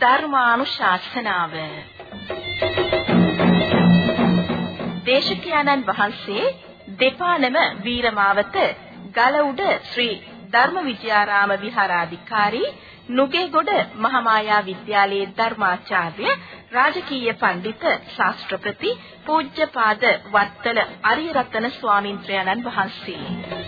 ධර්මානුශාසනාව. දේශකයන්න් වහන්සේ දෙපානම වීරමාවත ගලඋඩ ශ්‍රී ධර්මවිජයාරාම විහාරාධිකාරී නුගේගොඩ මහමායා විද්‍යාලයේ ධර්මාචාර්ය රාජකීය පඬිත ශාස්ත්‍රපති පූජ්‍යපාද වත්තල අරියරතන ස්වාමින්ත්‍රයන්න් වහන්සේ.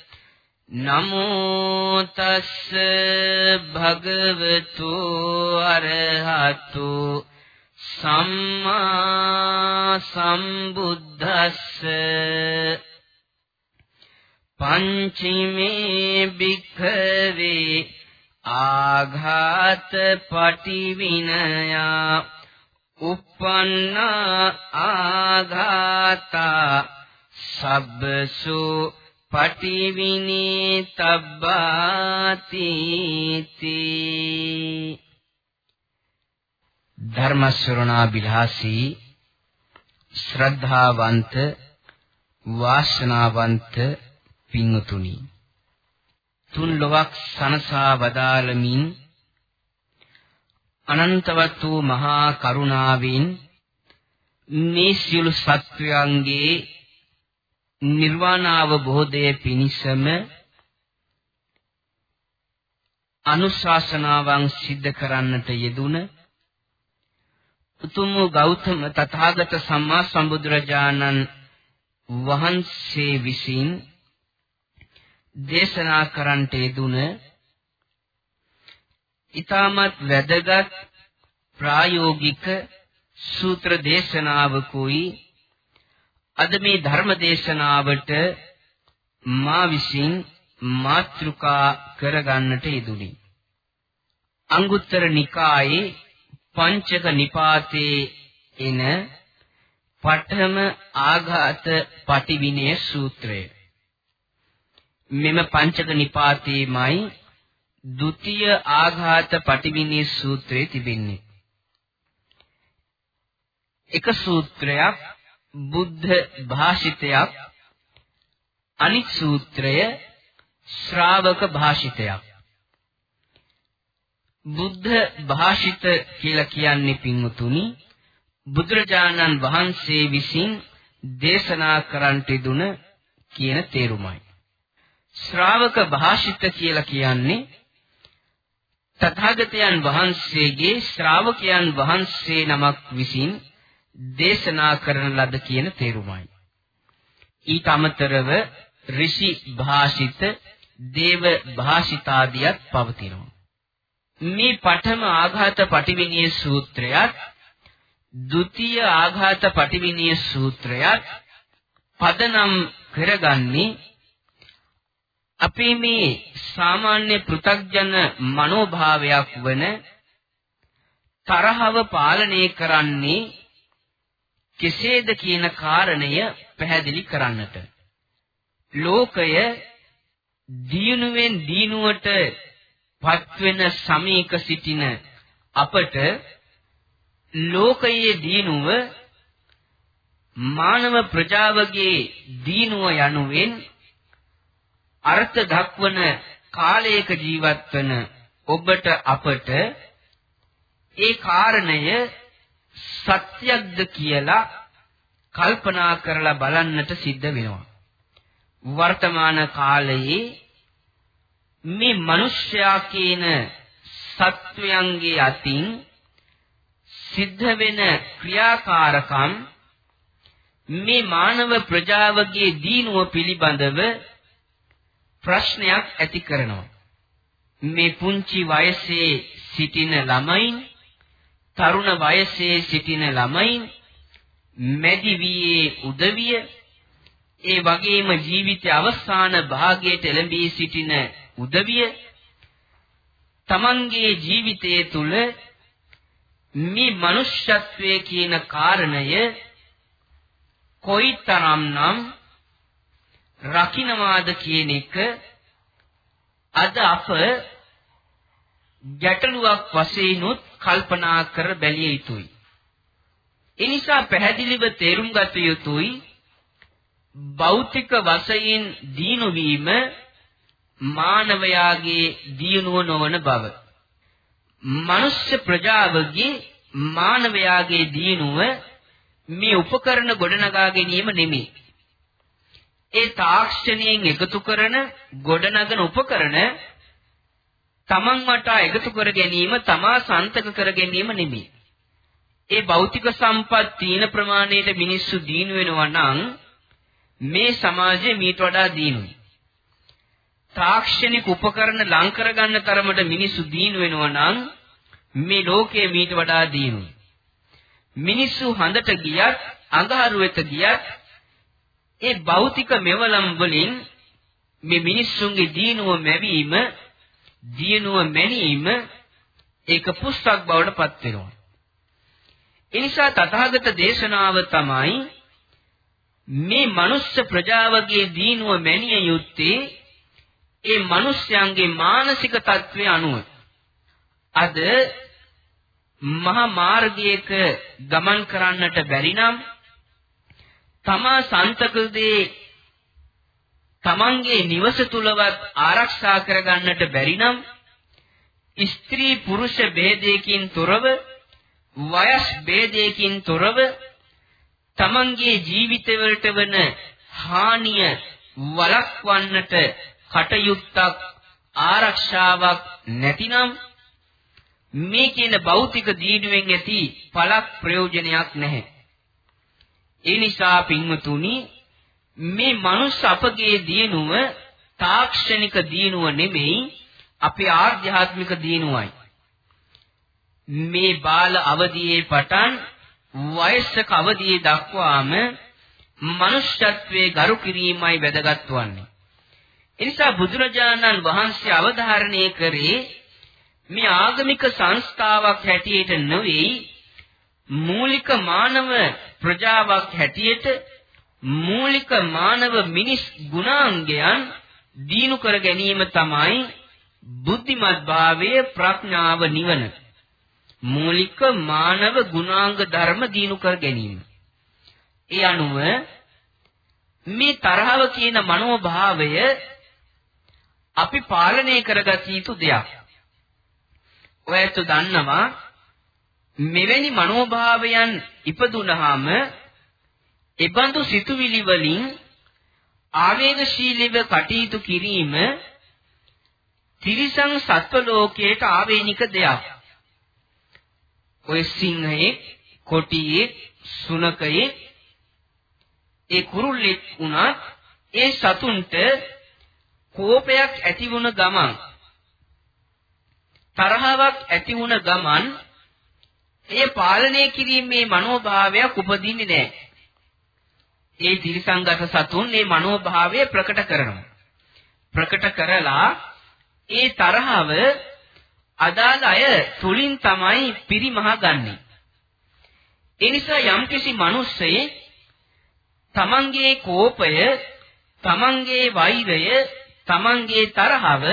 නමෝ තස්ස භගවතු අරහතු සම්මා සම්බුද්දස්ස පංචමේ භික්ඛවේ ආඝාත පටිවිනයා uppන්න ආඝාතා සබ්බසු පටිවිනී තබ්බාති ධර්ම ශ්‍රවණා බිලාසී ශ්‍රද්ධාවන්ත වාසනාවන්ත පින්තුනි තුන් ලොවක් සනසා වදාළමින් අනන්තවත් වූ මහා කරුණාවෙන් මේ සියලු සත්වයන්ගේ නිර්වාණ අවබෝධයේ පිණිසම අනුශාසනාවන් සිද්ධ කරන්නට යෙදුන උතුම් ගෞතම තථාගත සම්මා සම්බුදුරජාණන් වහන්සේ විසින් දේශනා කරන්නට යෙදුන ඊටමත් වැදගත් ප්‍රායෝගික සූත්‍ර දේශනාවකුයි අද මේ ධර්ම දේශනාවට මා විසින් මාත්‍රිකා කරගන්නට යෙදුනි. අංගුත්තර නිකායේ පංචක නිපාතේ එන පඨම ආඝාත පටිවිනය සූත්‍රය මෙම පංචක නිපාතේමයි ဒုတိ ය ආඝාත පටිවිනී සූත්‍රයේ තිබෙන්නේ. එක සූත්‍රයක් බුද්ධ භාෂිතයක් අනිත් සූත්‍රය ශ්‍රාවක භාෂිතයක්. බුද්ධ භාෂිත කියලා කියන්නේ පින්වතුනි බුදුරජාණන් වහන්සේ විසින් දේශනා කරන්නට දුන කියන තේරුමයි. ශ්‍රාවක භාෂිත කියලා කියන්නේ තථාගතයන් වහන්සේගේ ශ්‍රාවකයන් වහන්සේ නමක් විසින් දේශනා කරන ලද කියන තේරුමයි. ඊට අමතරව ඍෂි භාෂිත, දේව භාෂිතාදියත් පවතිනවා. මේ පඨම ආඝාත පටිවිණී සූත්‍රයත් ဒုတိ ය ආඝාත පටිවිණී සූත්‍රයත් පදනම් කරගන්නේ අපේ මේ සාමාන්‍ය පෘථග්ජන මනෝභාවයක් වන තරහව පාලනය කරන්නේ කෙසේද කියන කාරණය පැහැදිලි කරන්නට. ලෝකය දියුණුවෙන් දිනුවට පත්වෙන සමීක සිටින අපට ලෝකයේ දිනුව මානව ප්‍රජාවගේ දිනුව යනුවෙන් අර්ථ දක්වන කාලයක ජීවත් වන ඔබට අපට ඒ කාරණය සත්‍යක්ද කියලා කල්පනා කරලා බලන්නට සිද්ධ වෙනවා. වර්තමාන කාලයේ මේ මිනිස්යා කියන සත්වයන්ගේ අතින් සිද්ධ වෙන ක්‍රියාකාරකම් මේ මානව ප්‍රජාවගේ දීනුව පිළිබඳව ප්‍රශ්නයක් ඇති කරනවා. මේ පුංචි වයසේ සිටින ළමයින් තරුණ වයසේ සිටින ළමයින් මැදි වියේ උදවිය ඒ වගේම ජීවිතයේ අවසාන භාගයට එළඹී සිටින උදවිය තමන්ගේ ජීවිතයේ තුල මේ මනුෂ්‍යත්වයේ කියන කාරණය කොයිතරම්නම් රකින්නවාද කියන එක අද අප ගැටලුවක් වශයෙන් උත් කල්පනා කර බැලිය යුතුයි. ඒ නිසා පැහැදිලිව තේරුම් ගත යුතුයි භෞතික වශයෙන් දීනු වීම මානවයාගේ දියුණුව නොවන බව. මනුෂ්‍ය ප්‍රජාවගේ මානවයාගේ දියුණුව මේ උපකරණ ගොඩනගා ගැනීම නෙමෙයි. ඒ තාක්ෂණයෙන් එකතු කරන ගොඩනගන උපකරණ තමන් වටා එකතු කර ගැනීම තමා සන්තක කර ගැනීම නෙමෙයි. ඒ භෞතික සම්පත් තීන ප්‍රමාණයට මිනිස්සු දීනු වෙනවා නම් මේ සමාජය මීට වඩා දීනුයි. තාක්ෂණික උපකරණ ලං කරගන්න තරමට මිනිස්සු දීනු වෙනවා නම් මේ ලෝකයේ මීට වඩා දීනුයි. මිනිස්සු හඳට ගියත් අඟහරු වෙත ගියත් ඒ භෞතික මෙවලම් වලින් මේ මිනිස්සුන්ගේ දීනුව මැවීම දියුණුව මැනීම ඒක පුස්තක් බවට පත් වෙනවා. එනිසා තථාගත දේශනාව තමයි මේ මනුෂ්‍ය ප්‍රජාවගේ දීනුව මැනිය යුත්තේ ඒ මිනිස්යන්ගේ මානසික තත්ත්වය අනුව. අද මහා මාර්ගයක ගමන් කරන්නට බැරි නම් තමා සන්තකදී තමන්ගේ නිවස තුලවත් ආරක්ෂා කරගන්නට බැරි නම් ස්ත්‍රී පුරුෂ ભેදයකින් තොරව වයස් ભેදයකින් තොරව තමන්ගේ ජීවිතවලට වන හානිය වළක්වන්නට කටයුත්තක් ආරක්ෂාවක් නැතිනම් මේ කියන භෞතික දීනුවෙන් ඇති පළක් ප්‍රයෝජනයක් නැහැ. ඒ නිසා පින්වතුනි මේ මනුස්ස අපගේ දිනුව තාක්ෂණික දිනුව නෙමෙයි අපේ ආධ්‍යාත්මික දිනුවයි. මේ බාල අවදියේ පටන් වයසක අවදියේ දක්වාම මනුෂ්‍යත්වයේ ගරු කිරීමයි වැදගත් වන්නේ. එනිසා බුදුරජාණන් වහන්සේ අවධාරණය කරේ මේ ආගමික සංස්ථාවක් හැටියට නෙවෙයි මූලික මානව ප්‍රජාවක් හැටියට මූලික මානව මිනිස් ගුණාංගයන් දීනු කර ගැනීම තමයි බුද්ධිමත් භාවයේ ප්‍රඥාව නිවන. මූලික මානව ගුණාංග ධර්ම දීනු කර ගැනීම. ඒ අනුව මේ තරහව කියන මනෝභාවය අපි පාලනය කරගත යුතු දෙයක්. ඔයත් දන්නවා මෙවැනි මනෝභාවයන් ඉපදුනහම එබඳු සිතුවිලි වලින් ආවේගශීලීව කටයුතු කිරීම තිරිසන් සත්ව ලෝකයට ආවේනික දෙයක්. ඔය සිංහයේ, කොටියේ, සුනකයේ ඒ කුරුල්ලෙක් වුණත් ඒ සතුන්ට කෝපයක් ඇති වුණ ගමන් තරහාවක් ඇති වුණ ගමන් එය පාලනය කිරීමේ මනෝභාවයක් උපදින්නේ නැහැ. ඒ තිරිසංගත සතුන් මේ මනෝභාවය ප්‍රකට කරනවා. ප්‍රකට කරලා ඒ තරහව අදාළ අය තුලින් තමයි පිරිමහගන්නේ. ඒ නිසා යම්කිසි මිනිස්සෙ තමන්ගේ කෝපය, තමන්ගේ වෛරය, තමන්ගේ තරහව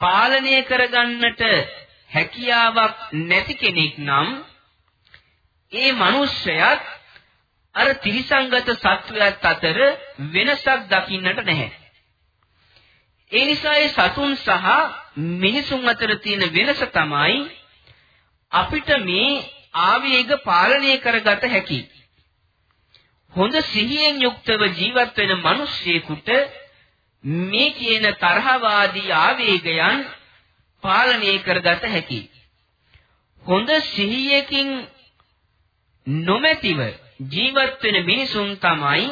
පාලනය කරගන්නට හැකියාවක් නැති කෙනෙක් නම් ඒ මිනිස්සයාත් අර ත්‍රිසංගත සත්වයාත් අතර වෙනසක් දකින්නට නැහැ. ඒ නිසා ඒ සතුන් සහ මිනිසුන් අතර තියෙන වෙනස තමයි අපිට මේ ආවේග පාලනය කරගත හැකි. හොඳ සිහියෙන් යුක්තව ජීවත් වෙන මිනිස්සෙකුට මේ කියන තරහවාදී ආවේගයන් පාලනය කරගත හැකි. හොඳ සිහියකින් නොමැතිව ජීවත් වෙන මිනිසුන් තමයි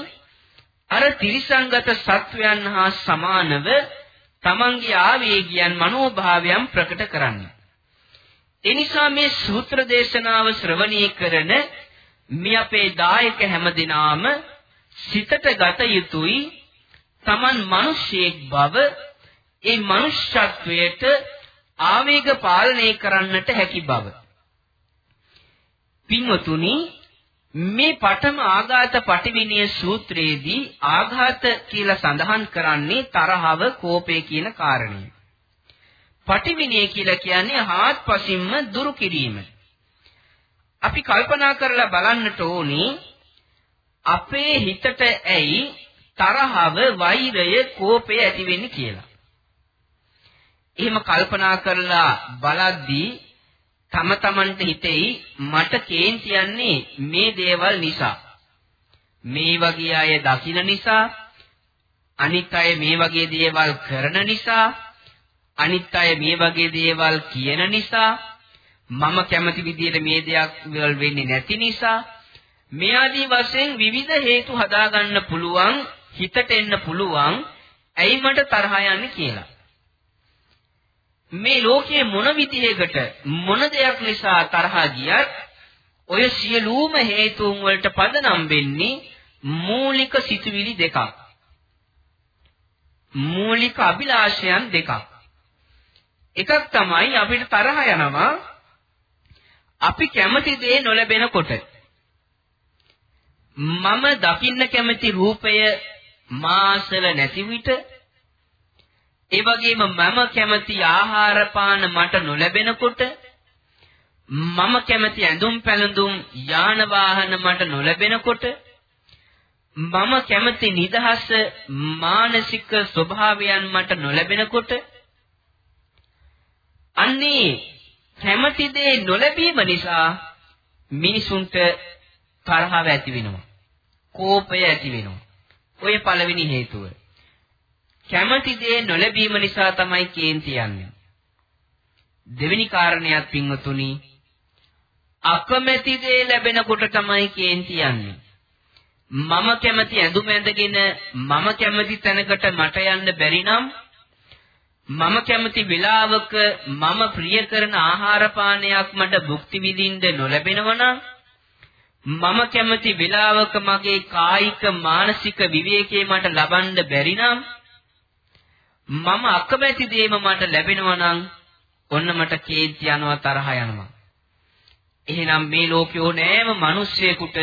අර තිරිසංගත සත්වයන් හා සමානව තමන්ගේ ආවේගයන් මනෝභාවයන් ප්‍රකට කරන්නේ. එනිසා මේ සූත්‍ර දේශනාව ශ්‍රවණය කරන මේ අපේ දායක හැමදිනාම සිතට ගත යුතුයි තමන් මිනිසෙක් බව ඒ මනුෂ්‍යත්වයට ආවේග පාලනය කරන්නට හැකි බව. පින්වතුනි මේ පඨම ආඝාත පටිවිණය සූත්‍රයේදී ආඝාත කියලා සඳහන් කරන්නේ තරහව කෝපය කියන කාරණය. පටිවිණය කියලා කියන්නේ හාත්පසින්ම දුරු කිරීම. අපි කල්පනා කරලා බලන්නට ඕනේ අපේ හිතට ඇයි තරහව, වෛරය, කෝපය ඇති වෙන්නේ කියලා. එහෙම කල්පනා කරලා බලද්දී තම තමන්ට හිතෙයි මට කේන්ති යන්නේ මේ දේවල් නිසා. මේ වගේ අය දකින නිසා, අනිත් අය මේ වගේ දේවල් කරන නිසා, අනිත් අය මේ වගේ දේවල් කියන නිසා, මම කැමති විදිහට මේ දෙයක් වෙන්නේ නැති නිසා, මේ ආදී වශයෙන් විවිධ හේතු හදාගන්න පුළුවන්, හිතට එන්න පුළුවන්, ඇයි මට තරහ යන්නේ කියලා. මේ ලෝකයේ මොන විදිහකට මොන දෙයක් නිසා තරහ ගියත් ඔය සියලුම හේතුන් වලට පදනම් වෙන්නේ මූලික සිතුවිලි දෙකක්. මූලික අභිලාෂයන් දෙකක්. එකක් තමයි අපිට තරහ යනවා අපි කැමති දේ නොලැබෙනකොට. මම දකින්න කැමති රූපය මාසල නැති විට ඒ වගේම මම කැමති ආහාර පාන මට නොලැබෙනකොට මම කැමති ඇඳුම් පැළඳුම් යාන වාහන මට නොලැබෙනකොට මම කැමති නිදහස මානසික ස්වභාවයන් මට නොලැබෙනකොට අන්නේ කැමති දේ නොලැබීම නිසා මිනිසුන්ට තරහව ඇති වෙනවා කෝපය ඇති වෙනවා. ඔය පළවෙනි හේතුව. කැමති දේ නොලැබීම නිසා තමයි කේන්ති යන්නේ. දෙවෙනි කාරණයක් පින්වතුනි අකමැති දේ ලැබෙනකොට තමයි කේන්ති යන්නේ. මම කැමති ඇඳුම ඇඳගෙන මම කැමති තැනකට මට යන්න බැරි නම් මම කැමති වෙලාවක මම ප්‍රිය කරන ආහාර පානයක් මට භුක්ති විඳින්න නොලැබෙනවා මම කැමති වෙලාවක මගේ කායික මානසික විවේකේ මට ලබන්න බැරි නම් මම අකමැති දේම මට ලැබෙනවා නම් ඔන්න මට කේන්ති යනවා තරහ යනවා. එහෙනම් මේ ලෝකේ ඕනෑම මිනිස්සෙකුට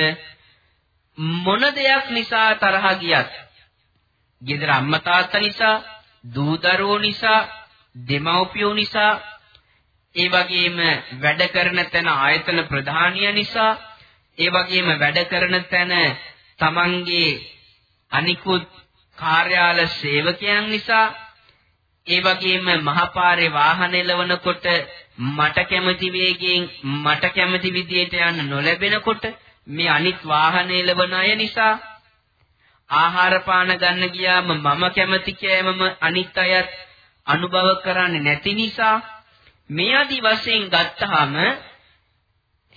මොන දෙයක් නිසා තරහ ගියත්, ගෙදර අම්මා තාත්තා නිසා, දූ දරුවෝ නිසා, දෙමව්පියෝ නිසා, ඒ වගේම වැඩ කරන තැන ආයතන ප්‍රධානිය නිසා, ඒ වගේම වැඩ කරන තැන තමන්ගේ අනිකුත් කාර්යාල සේවකයන් නිසා ඒ වගේම මහපාරේ වාහන එලවනකොට මට කැමති වේගයෙන් මට කැමති විදියට යන්න නොලැබෙනකොට මේ අනිත් වාහන එලවන අය නිසා ආහාර පාන ගන්න ගියාම මම කැමති කෑමම අනිත් අයත් අනුභව කරන්නේ නැති නිසා මේ আদি වශයෙන් ගත්තාම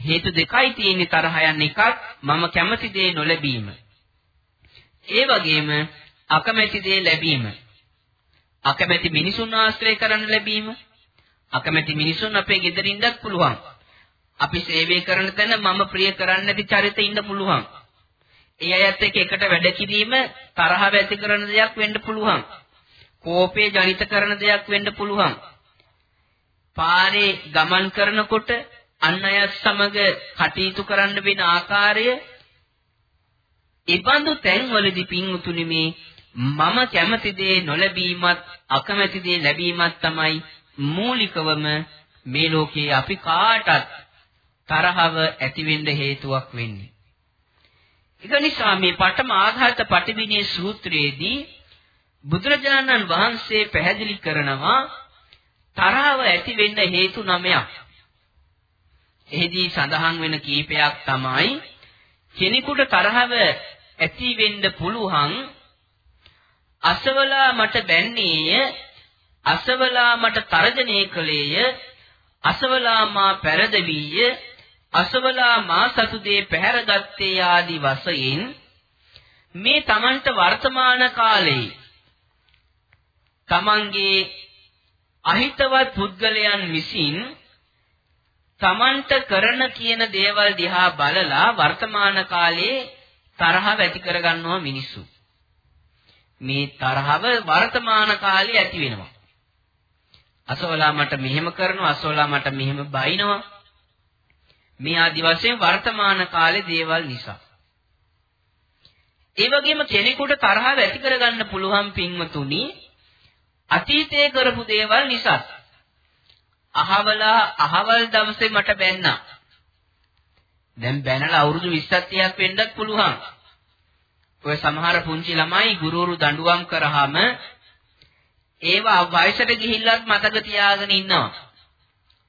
හේතු දෙකයි තියෙන්නේ තරහ යන එකක් මම කැමති දේ නොලැබීම. ඒ වගේම අකමැති දේ ලැබීම. අකමැති මිනිසුන් ආශ්‍රය කරන්න ලැබීම අකමැති මිනිසුන් අපේ ගෙදර ඉන්නත් පුළුවන්. අපි සේවය කරන තැන මම ප්‍රිය කරන්නේ නැති චරිත ඉන්න පුළුවන්. ඒ අයත් එක්ක එකට වැඩ කිරීම තරහව ඇති කරන දෙයක් වෙන්න පුළුවන්. කෝපේ ජනිත කරන දෙයක් වෙන්න පුළුවන්. පාරේ ගමන් කරනකොට අන් අයත් සමග කටයුතු කරන්න වෙන ආකාරය ඉබඳු තැන්වලදී පින්තුනි මේ මම කැමති දේ නොලැබීමත් අකමැති දේ ලැබීමත් තමයි මූලිකවම මේ ලෝකේ අපි කාටත් තරහව ඇති වෙන්න හේතුවක් වෙන්නේ. ඒක නිසා මේ පඨම ආඝාත පටිවිණේ සූත්‍රයේදී බුදුරජාණන් වහන්සේ පැහැදිලි කරනවා තරහව ඇති වෙන්න හේතු නමයක්. එහිදී සඳහන් වෙන කීපයක් තමයි කෙනෙකුට තරහව ඇති වෙන්න පුළුවන් අසවලා මට බැන්නේය අසවලා මට තරජනය කළේය අසවලා මා පෙරදවීය අසවලා මා සතු දේ පැහැරගත්තේ ආදි වශයෙන් මේ Tamanට වර්තමාන කාලේ Tamanගේ අහිතවත් පුද්ගලයන් විසින් Tamanට කරන කියන දේවල් දිහා බලලා වර්තමාන කාලේ තරහ ඇති කරගන්නවා මිනිස්සු. මේ තරහව වර්තමාන කාලේ ඇති වෙනවා. අසවලා මට මෙහෙම කරනවා අසවලා මට මෙහෙම බයිනවා. මේ ආදි වශයෙන් වර්තමාන කාලේ දේවල් නිසා. ඒ වගේම කෙනෙකුට තරහව ඇති කරගන්න පුළුවන් පින්වතුනි අතීතයේ කරපු දේවල් නිසා. අහවලා අහවල් දවසේ මට බැන්නා. දැන් බැනලා අවුරුදු 20ක් 30ක් වෙන්නත් පුළුවන්. ඔය සමහර පුංචි ළමයි ගුරුවරු දඬුවම් කරාම ඒවා වයසට ගිහිල්ලත් මතක තියාගෙන ඉන්නවා.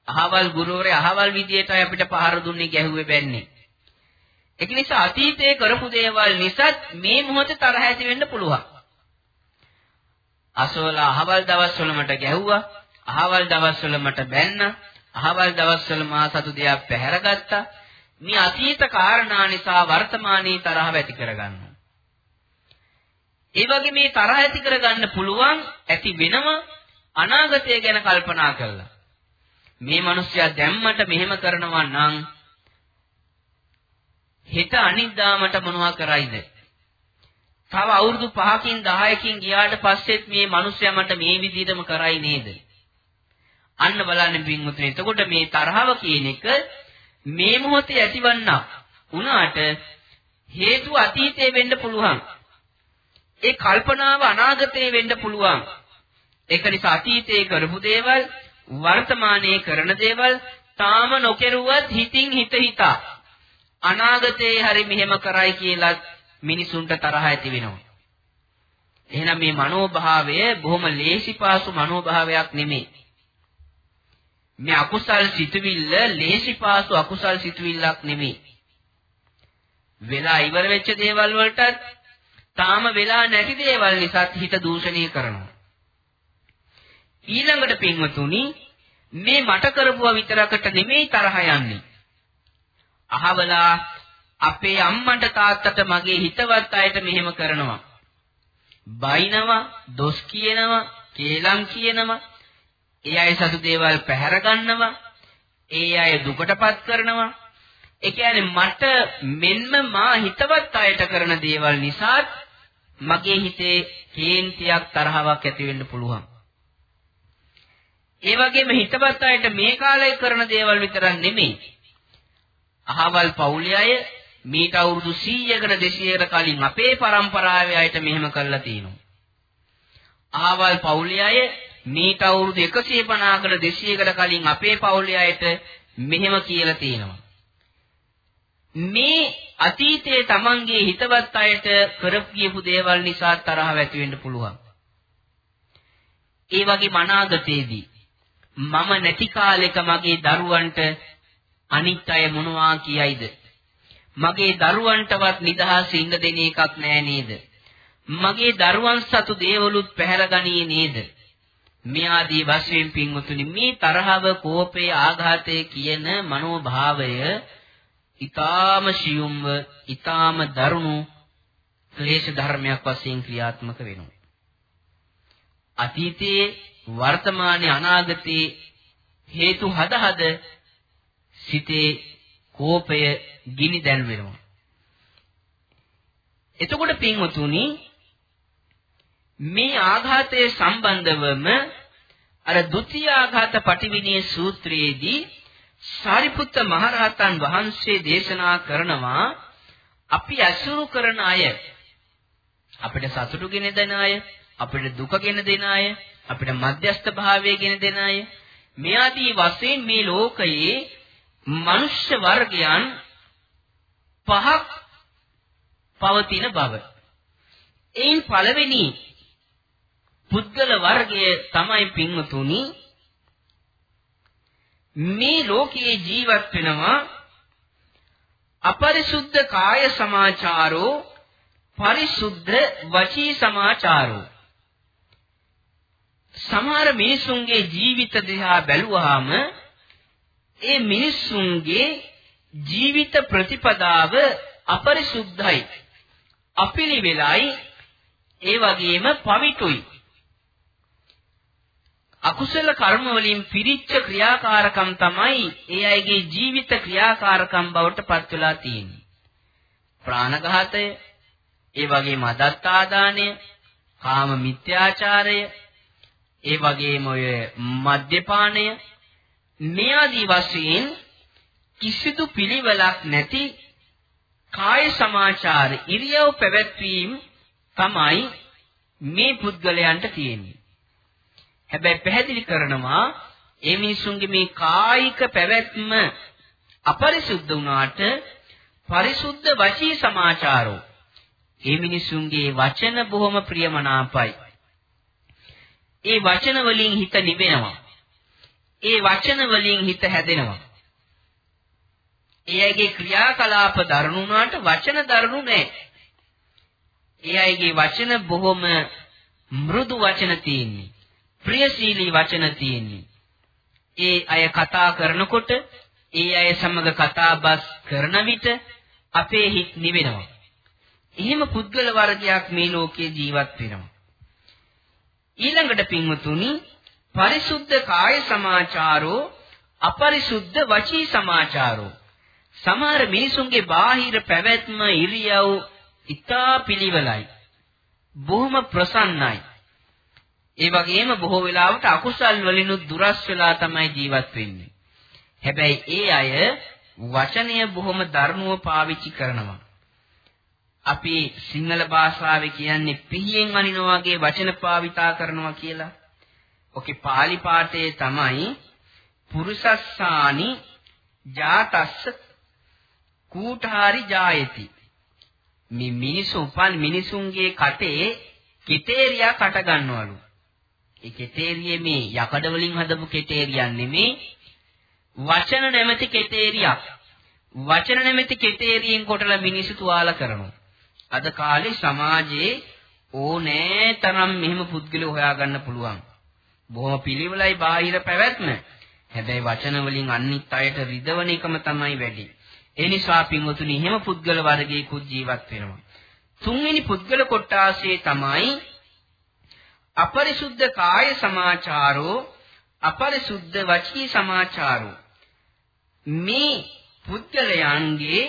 අහවල් ගුරුවරයා අහවල් විදියට අපිට පහර දුන්නේ ගැහුවේ බැන්නේ. ඒක නිසා අතීතයේ කරපු දේවල් නිසා මේ මොහොතේ තරහ ඇති වෙන්න පුළුවන්. අසවල අහවල් දවස්වල මට ගැහුවා, අහවල් දවස්වල මට බැන්න, අහවල් දවස්වල මා සතු දෙයක් පැහැරගත්තා. මේ අතීත කාරණා නිසා වර්තමානයේ තරහ ඇති කරගන්නවා. ඒ වගේ මේ තරහ ඇති කරගන්න පුළුවන් ඇති වෙනව අනාගතය ගැන කල්පනා කරලා. මේ මිනිස්සයා දැම්මට මෙහෙම කරනවා නම් හෙට අනිද්දාමට මොනවා කරයිද? තව අවුරුදු 5කින් 10කින් ගියාට පස්සෙත් මේ මිනිස්සයා මට මේ විදිහටම කරයි නේද? අන්න බලන්න පින්වතුනි. එතකොට මේ තරහව කියන එක මේ මොහොතේ ඇතිවන්නා උනාට හේතුව අතීතේ වෙන්න පුළුවන්. ඒ කල්පනාව අනාගතේ වෙන්න පුළුවන්. ඒක නිසා අතීතේ කරපු දේවල් වර්තමානයේ කරන දේවල් තාම නොකරුවත් හිතින් හිත හිතා අනාගතේ හරි මෙහෙම කරයි කියලා මිනිසුන්ට තරහ ඇති වෙනවා. එහෙනම් මේ මනෝභාවය බොහොම ලේසිපාසු මනෝභාවයක් නෙමෙයි. මේ අකුසල් සිතුවිල්ල ලේසිපාසු අකුසල් සිතුවිල්ලක් නෙමෙයි. වෙලා ඉවර වෙච්ච දේවල් වලටත් තාම වෙලා නැති දේවල් නිසා හිත දූෂණය කරනවා. ඊළඟට පින්වතුනි මේ මට කරපුවා විතරකට නෙමෙයි තරහ යන්නේ. අහවලා අපේ අම්මන්ට තාත්තට මගේ හිතවත් අයට මෙහෙම කරනවා. බයිනවා, දොස් කියනවා, කේලම් කියනවා. ඒ අය සතු දේවල් පැහැර ගන්නවා. ඒ අය දුකටපත් කරනවා. ඒ කියන්නේ මට මෙන්න මා හිතවත් අයට කරන දේවල් නිසා මගේ හිතේ කේන්තියක් තරහවක් ඇති වෙන්න පුළුවන්. ඒ වගේම හිතවත් අයට මේ කාලේ කරන දේවල් විතරක් නෙමෙයි. අහවල් පවුලේ අය මීට අවුරුදු 100කට 200කට කලින් අපේ પરම්පරාවේ අයට මෙහෙම කරලා තියෙනවා. අහවල් පවුලේ අය මීට අවුරුදු 150කට 200කට කලින් අපේ පවුලේ අයට මෙහෙම කියලා තියෙනවා. මේ අතීතයේ Tamanගේ හිතවත් අයට කරපු දේවල් නිසා තරහ ඇති වෙන්න පුළුවන්. ඒ වගේම අනාගතයේදී මම නැති කාලෙක මගේ දරුවන්ට අනිත් අය මොනවා කියයිද? මගේ දරුවන්ටවත් නිදහස ඉන්න දෙන එකක් නෑ නේද? මගේ දරුවන් සතු දේවලුත් පැහැරගනී නේද? මේ ආදී වශයෙන් පින්වතුනි මේ තරහව කෝපය ආඝාතය කියන මනෝභාවය ඊ타ම සියුම්ව ඊ타ම දරුණු ක්ලේශ ධර්මයක් වශයෙන් ක්‍රියාත්මක වෙනවා. අතීතයේ වර්තමානයේ අනාගතයේ හේතු හද හද සිතේ කෝපය ගිනි දැල් වෙනවා. එතකොට පින්වතුනි මේ ආඝාතයේ සම්බන්ධවම අර ဒုတိ ය ආඝාත පටිවිණයේ සූත්‍රයේදී සාරිපුත්ත මහරහතන් වහන්සේ දේශනා කරනවා අපි අසුරු කරන අය අපිට සතුටු ගෙන දෙන අය අපිට දුක ගෙන දෙන අය අපිට මධ්‍යස්ථ භාවය ගෙන දෙන අය මේ ආදී වශයෙන් මේ ලෝකයේ මනුෂ්‍ය වර්ගයන් පහක් පවතින බව. එයින් පළවෙනි පුද්ගල වර්ගය තමයි පින්වතුනි මේ ලෝකයේ ජීවත් වෙනවා අපරිසුද්ධ කාය සමාචාරෝ පරිසුද්ධ වචී සමාචාරෝ සමහර මිනිසුන්ගේ ජීවිත දිහා බැලුවාම ඒ මිනිසුන්ගේ ජීවිත ප්‍රතිපදාව අපරිසුද්ධයි. අපිලිවෙලයි ඒ වගේම පවිතුයි. අකුසල කර්ම වලින් පිරිච්ච ක්‍රියාකාරකම් තමයි ඒ අයගේ ජීවිත ක්‍රියාකාරකම් බවට පත් වෙලා තියෙන්නේ. ප්‍රාණඝාතය, ඒ වගේම අදත්තාදානය, කාම මිත්‍යාචාරය, ඒ වගේම ඔය මද්යපානය මේ ආදී වශයෙන් කිසිදු පිළිවෙලක් නැති කාය සමාචාර ඉරියව් පැවැත්වීම තමයි මේ පුද්ගලයන්ට තියෙන්නේ. හැබැයි පැහැදිලි කරනවා ඒ මිනිසුන්ගේ මේ කායික පැවැත්ම අපරිසුද්ධ වුණාට පරිසුද්ධ වචී සමාචාරෝ ඒ මිනිසුන්ගේ වචන බොහොම ප්‍රියමනාපයි. ඒ වචන වලින් හිත නිවෙනවා. ඒ වචන වලින් හිත හැදෙනවා. ඒ අයගේ ක්‍රියාකලාප දරණු වුණාට වචන දරණු නැහැ. ඒ අයගේ වචන බොහොම මෘදු වචන තියෙන්නේ. ප්‍රියශීලී වචන තියෙන්නේ. ඒ අය කතා කරනකොට ඒ අය සමග කතා බස් කරන විට අපේ හිත නිවෙනවා. එහෙම පුද්ගල වර්ගයක් මේ ලෝකයේ ජීවත් වෙනවා. ඊළඟට පින්වතුනි පරිසුද්ධ කාය සමාචාරෝ අපරිසුද්ධ වචී සමාචාරෝ සමහර මිනිසුන්ගේ බාහිර පැවැත්ම ඉරියව් ඉතා පිළිවෙලයි බොහොම ප්‍රසන්නයි ඒ වගේම බොහෝ වෙලාවට අකුසල් වලිනුත් දුරස් වෙලා තමයි ජීවත් වෙන්නේ හැබැයි ඒ අය වචනය බොහොම ධර්මව පාවිච්චි කරනවා අපි සිංහල භාෂාවේ කියන්නේ පිහියෙන් අනිනවා වගේ වචන පාවිතා කරනවා කියලා. ඔකේ pāli පාඨයේ තමයි පුරුසස්සානි ජාතස්ස කූඨාරි ජායති. මේ මිනිසු උපන් මිනිසුන්ගේ කටේ කෙතේරියා කට ගන්නවලු. ඒ කෙතේරියේ මේ යකඩ වලින් හදපු කෙතේරියක් නෙමේ වචන නැමැති කෙතේරියක්. වචන නැමැති කෙතේරියෙන් කොටලා මිනිසු තුවාල කරනවා. අද කාලේ සමාජයේ ඕනෑ තරම් මෙහෙම පුද්ගලයෝ හොයාගන්න පුළුවන්. බොහොම පිළිවෙලයි බාහිර පැවැත්ම. හැබැයි වචන වලින් අනිත් අයට රිදවන එකම තමයි වැඩි. ඒ නිසා පින්වතුනි එහෙම පුද්ගල වර්ගයකුත් ජීවත් වෙනවා. තුන්වෙනි පුද්ගල කොටාසේ තමයි අපරිසුද්ධ කාය සමාචාරෝ අපරිසුද්ධ වචී සමාචාරෝ මේ පුද්ගලයන්ගේ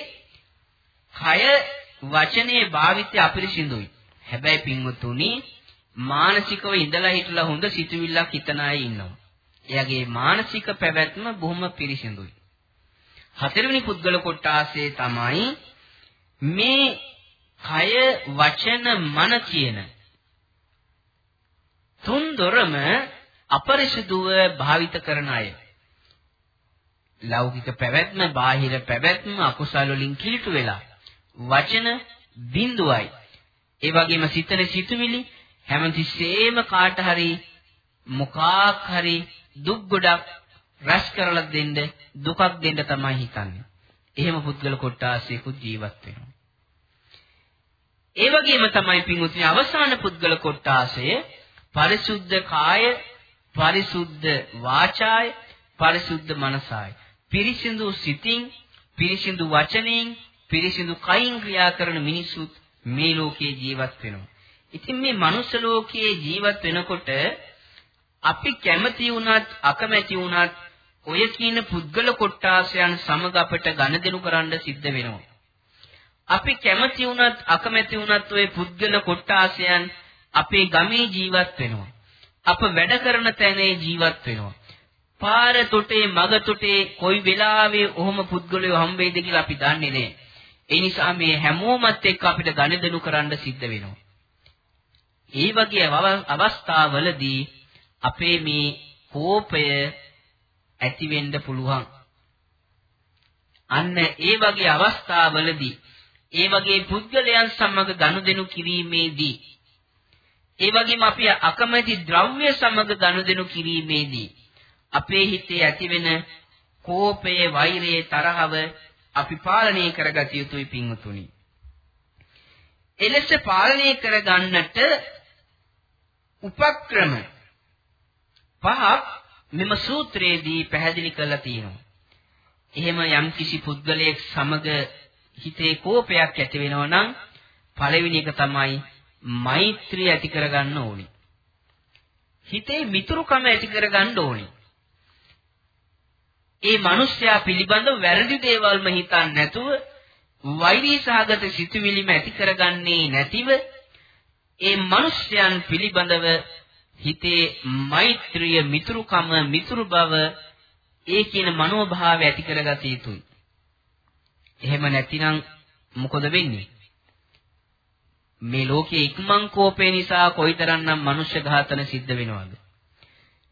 කය වචනේ භාවිතය අපිරිසිදුයි. හැබැයි පින්වතුනි මානසිකව ඉඳලා හිටලා හොඳ සිතුවිල්ලක් හිතන අය ඉන්නවා. එයාගේ මානසික පැවැත්ම බොහොම පිරිසිදුයි. හතරවෙනි පුද්ගල කොටාසේ තමයි මේ කය වචන මන කියන තුන් දොරම අපරිසුදුව භාවිත කරන අය. ලෞකික පැවැත්ම, බාහිර පැවැත්ම අකුසල වලින් කිලිටු වෙලා වචන බිඳුවයි. ඒ වගේම සිතන සිතුවිලි හැමතිස්සෙම කාට හරි මොකක් හරි දුක් ගොඩක් රැස් කරලා දෙන්න දුකක් දෙන්න තමයි හිතන්නේ. එහෙම පුද්ගල කොටාසයකුත් ජීවත් වෙනවා. ඒ වගේම තමයි පින්වතුනි අවසාන පුද්ගල කොටාසය පරිසුද්ධ කාය, පරිසුද්ධ වාචාය, පරිසුද්ධ මනසාය. පිරිසිදු සිතින්, පිරිසිදු වචනෙන්, පිරිසිදු කයින් ක්‍රියා කරන මිනිසුත් මේ ලෝකේ ජීවත් වෙනවා. ඉතින් මේ මනුස්ස ලෝකයේ ජීවත් වෙනකොට අපි කැමති වුණත් අකමැති වුණත් ඔය කියන පුද්ගල කොට්ටාසයන් සමග අපට ගනුදෙනු කරන්න සිද්ධ වෙනවා. අපි කැමති වුණත් අකමැති වුණත් ඔය පුද්ගල කොට්ටාසයන් අපේ ගමේ ජීවත් වෙනවා. අප වැඩ කරන තැනේ ජීවත් වෙනවා. පාර තොටේ මග තොටේ කොයි වෙලාවෙ ඔහොම පුද්ගලයෝ හම්බෙයිද කියලා අපි දන්නේ නැහැ. ඒ නිසා මේ හැමෝමත් එක්ක අපිට ගනුදෙනු කරන්න සිද්ධ වෙනවා. ඒ වගේ අවස්ථාවලදී අපේ මේ කෝපය ඇති වෙන්න පුළුවන්. අන්න ඒ වගේ අවස්ථාවලදී ඒ වගේ පුද්ගලයන් සමග ගනුදෙනු කිරීමේදී ඒ වගේම අපි අකමැති ද්‍රව්‍ය සමග ගනුදෙනු කිරීමේදී අපේ හිතේ ඇතිවෙන කෝපයේ වෛරයේ තරහව අපි පාලනය කරගත යුතුයි පින්වතුනි. එලෙස පාලනය කරගන්නට උපක්‍රම පහක් මෙම සූත්‍රයේදී පැහැදිලි කරලා තියෙනවා. එහෙම යම් කිසි පුද්ගලයෙක් සමග හිතේ කෝපයක් ඇති වෙනවා නම් පළවෙනි එක තමයි මෛත්‍රිය ඇති කරගන්න ඕනේ. හිතේ මිතුරුකම ඇති කරගන්න ඕනේ. ඒ මිනිස්යා පිළිබඳව වැරදි දේවල්ම හිතන්නේ නැතුව වෛරී සහගත සිතුවිලිම ඇති කරගන්නේ නැතිව ඒ මිනිස්යන් පිළිබඳව හිතේ මෛත්‍රිය මිතුරුකම මිතුරු බව ඒ කියන මනෝභාවය ඇති කරගත යුතුයි. එහෙම නැතිනම් මොකද වෙන්නේ? මේ ලෝකයේ ඉක්මන් කෝපේ නිසා කොයිතරම්නම් මනුෂ්‍ය ඝාතන සිද්ධ වෙනවද?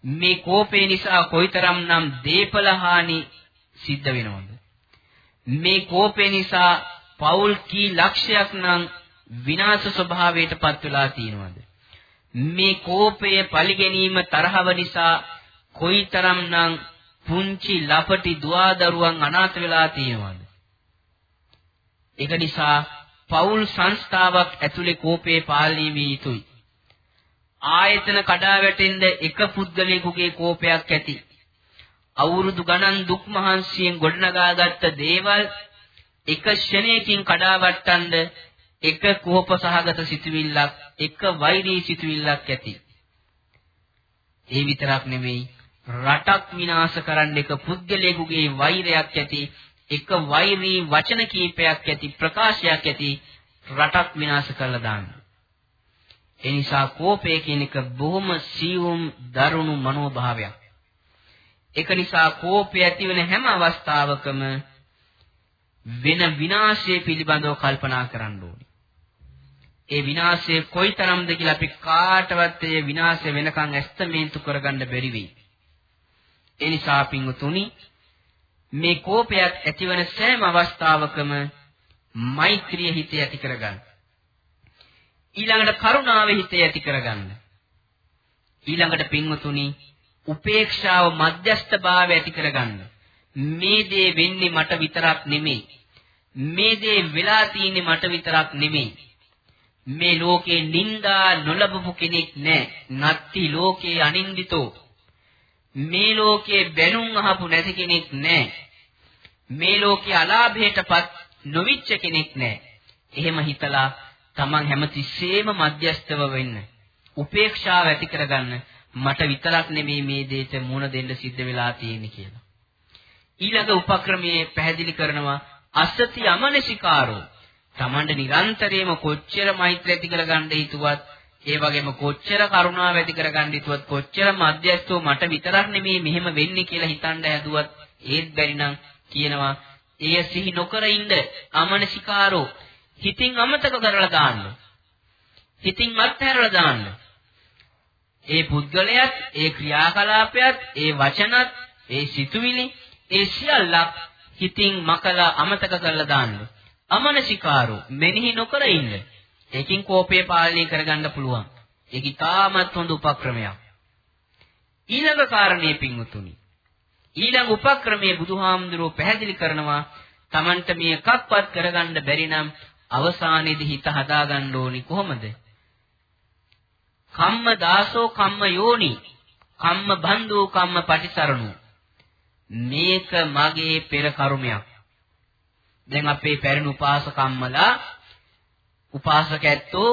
මේ කෝපේ නිසා කොයිතරම්නම් දීපල හානි සිද්ධ වෙනවද? මේ කෝපේ නිසා පෞල් කී ලක්ෂයක් නම් විනාශ ස්වභාවයට පත් වෙලා තියෙනවද? මේ කෝපය පරිගැනීම තරහව නිසා කොයිතරම්නම් පුංචි ලපටි දුවදරුවන් අනාථ වෙලා තියෙනවද? ඒක නිසා පෞල් සංස්ථාවක් ඇතුලේ කෝපේ පාලනය විය යුතුයි. ආයතන කඩා වැටෙන්න එක පුද්ගලයෙකුගේ කෝපයක් ඇති. අවුරුදු ගණන් දුක් මහන්සියෙන් ගොඩනගාගත්ත දේවල් එක ක්ෂණයකින් කඩා වට්ටන්න එක කෝප සහගත සිතුවිල්ලක් එක වෛරී සිතුවිල්ලක් ඇති. ඒ විතරක් නෙවෙයි රටක් විනාශ කරන්න එක පුද්ගලයෙකුගේ වෛරයක් ඇති එක වෛරී වචන කීපයක් ඇති ප්‍රකාශයක් ඇති රටක් විනාශ කරලා දාන්න. ඒ නිසා කෝපය කියන එක බොහොම සියුම් දරුණු මනෝභාවයක්. ඒක නිසා කෝපය ඇතිවෙන හැම අවස්ථාවකම වෙන විනාශය පිළිබඳව කල්පනා කරන්න ඕනේ. ඒ විනාශය කොයිතරම්ද කියලා අපි කාටවත් ඒ විනාශය වෙනකන් ඇස්තමේන්තු කරගන්න බැරි වෙයි. ඒ නිසා පින්වතුනි මේ කෝපයක් ඇතිවන සෑම අවස්ථාවකම මෛත්‍රිය හිතේ ඇති කරගන්න. ඊළඟට කරුණාව හිතේ ඇති කරගන්න. ඊළඟට පින්වතුනි උපේක්ෂාව මධ්‍යස්ථභාවය ඇති කරගන්න. මේ දේ වෙන්නේ මට විතරක් නෙමෙයි. මේ දේ වෙලා තියෙන්නේ මට විතරක් නෙමෙයි. මේ ලෝකේ නිന്ദා නොලබපු කෙනෙක් නැහැ. නත්ති ලෝකේ අනින්දිතෝ. මේ ලෝකේ බැනුම් අහපු නැති කෙනෙක් නැහැ. මේ ලෝකේ අලාභයටපත් නොවිච්ච කෙනෙක් නැහැ. එහෙම හිතලා Taman හැමතිස්සෙම මධ්‍යස්තව වෙන්න. උපේක්ෂාව ඇති කරගන්න මට විතරක් නෙමෙයි මේ දෙයට මුණ දෙන්න සිද්ධ වෙලා තියෙන්නේ කියලා. ඊළඟ උපක්‍රමයේ පැහැදිලි කරනවා අසති අමනසිකාරෝ. Tamande නිරන්තරයෙන්ම කොච්චර මෛත්‍රිය ඇති කරගන්න හිතුවත් ඒ වගේම කොච්චර කරුණාව ඇති කරගන්න හිතුවත් කොච්චර මධ්‍යස්තව මට විතරක් නෙමෙයි මෙහෙම වෙන්නේ කියලා හිතන්න හැදුවත් ඒත් බැරි නම් කියනවා එය සිහි නොකර ඉන්න අමනසිකාරෝ හිතින් අමතක කරලා දාන්න. හිතින් මත්හැරලා දාන්න. ඒ පුද්ගලයාත්, ඒ ක්‍රියාකලාපයත්, ඒ වචනත්, ඒ සිතුවිලි, ඒ සියල්ලක් හිතින් මකලා අමතක කරලා දාන්න. අමනසිකාරෝ මෙනෙහි නොකර ඉන්න. ඒකින් කෝපය පාලනය කරගන්න පුළුවන්. ඒක ඉතාමත් හොඳ උපක්‍රමයක්. ඊළඟ කාරණේ පින්වතුනි. ඊළඟ උපක්‍රමයේ බුදුහාමුදුරුවෝ පැහැදිලි කරනවා Tamanට මේ එකක්වත් කරගන්න බැරි නම් අවසානයේදී හිත හදාගන්න ඕනි කොහොමද? කම්ම දාසෝ කම්ම යෝනි කම්ම බන්දෝ කම්ම පටිසරණු මේක මගේ පෙර කර්මයක් දැන් අපේ පැරණි උපාසකම්මලා උපාසකැත්තෝ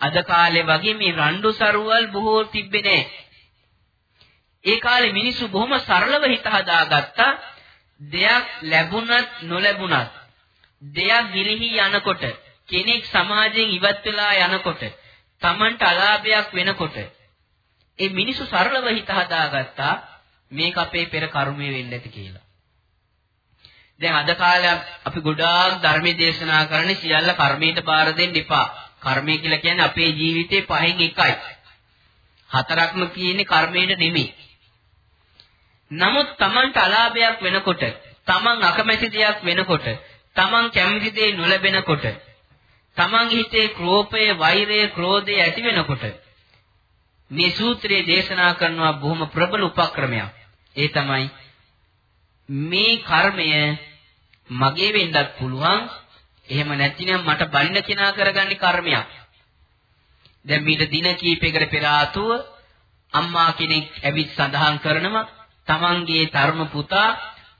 අද කාලේ වගේ මේ රණ්ඩු සරුවල් බොහෝ තිබ්බේ නැහැ ඒ කාලේ මිනිස්සු බොහොම සරලව හිත හදාගත්තා දෙයක් ලැබුණත් නොලැබුණත් දෙයක් ගිලිහි යනකොට කෙනෙක් සමාජයෙන් ඉවත් වෙලා යනකොට Tamanට අලාභයක් වෙනකොට ඒ මිනිස්සු සරලව හිත හදාගත්තා මේක අපේ පෙර කර්මයේ වෙන්න ඇති කියලා. දැන් අද කාලේ අපි ගොඩාක් ධර්මයේ දේශනා කරන්නේ සියල්ල කර්මයට බාර දෙන්න එපා. කර්මය කියලා කියන්නේ අපේ ජීවිතේ පහෙන් එකයි. හතරක්ම කියන්නේ කර්මයට නෙමෙයි. නමුත් Tamanට අලාභයක් වෙනකොට, Taman අකමැති දෙයක් වෙනකොට, Taman කැමති දේ නොලැබෙනකොට තමන්ගේ හිතේ ක්‍රෝපය, වෛරය, ක්‍රෝධය ඇති වෙනකොට මේ සූත්‍රයේ දේශනා කරනවා බොහොම ප්‍රබල උපක්‍රමයක්. ඒ තමයි මේ කර්මය මගේ වෙන්නත් පුළුවන්. එහෙම නැතිනම් මට බලින කෙනා කරගන්නේ කර්මයක්. දැන් මීට දින කීපයකට පෙර ආතුව අම්මා කෙනෙක් ඇවිත් සඳහන් කරනවා තමන්ගේ තරුණ පුතා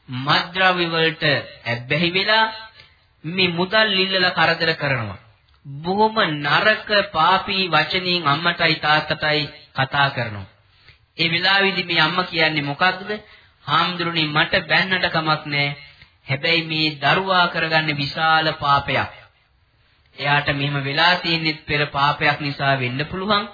මද්ද්‍රව්‍ය වලට ඇබ්බැහි වෙලා මේ මුදල් ඉල්ලලා කරදර කරනවා. බොහොම නරක පාපී වචනින් අම්මටයි තාත්තටයි කතා කරනවා. ඒ වෙලාවේදී මේ අම්මා කියන්නේ මොකක්ද? හාමුදුරනේ මට බැන්නට කමක් නැහැ. හැබැයි මේ දරුවා කරගන්නේ විශාල පාපයක්. එයාට මෙහෙම වෙලා තියෙන්නේ පෙර පාපයක් නිසා වෙන්න පුළුවන්.